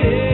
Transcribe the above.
Yeah.